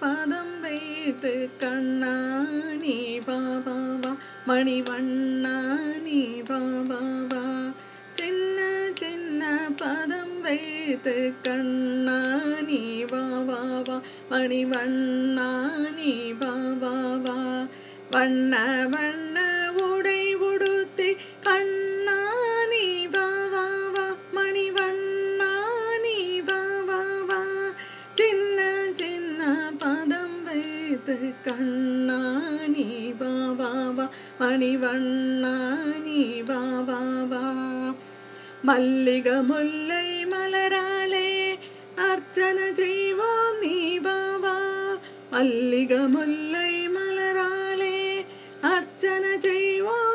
பதம் வைத்து கண்ணானி பாபா வா மணிவண்ணானி பாபா வா சின்ன சின்ன பதம் வைத்து கண்ணானி பாபா வா மணிவண்ணானி பாபா வா. வண்ண வண்ண வைத்து கண்ணானி நீ வா வா வா. மணிவண்ணா வா வா வா. மல்லிக முல்லை மலராலே அர்ச்சன செய்வோம் நீ வா வா. மல்லிக முல்லை மலராலே அர்ச்சன செய்வோம்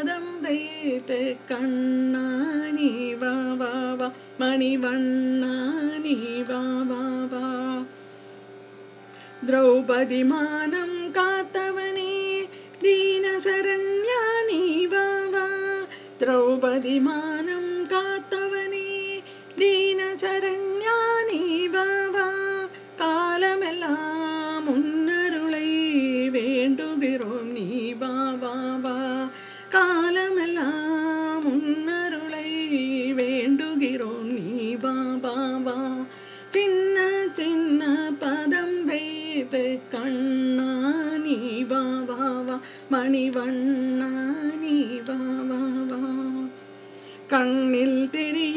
பதம் வைத்து கண்ணா நீ வா வா வா மணிவண்ணா நீ வா வா வா திரௌபதி மானம் காத்தவனே தீன சரண்யா நீ வா வா திரௌபதி மானம் காத்தவனே தீன சரண்யா பாதம் வைத்து கண்ணா நீ வா வா வா. மணிவண்ணா நீ வா வா வா. கண்ணில் தெரிய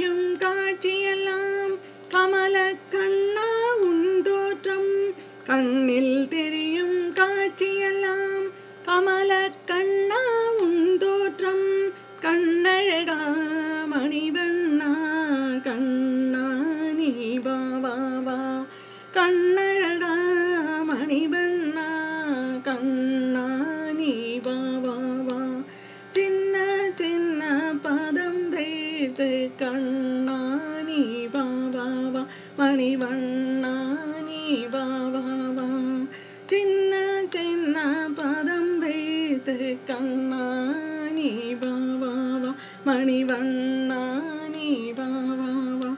மணிவண்ணா நீ வாவா வா மணிவண்ணா நீ வாவா வா சின்ன சின்ன பதம் வைத்து கண்ணா வாவா வா வாவா வா.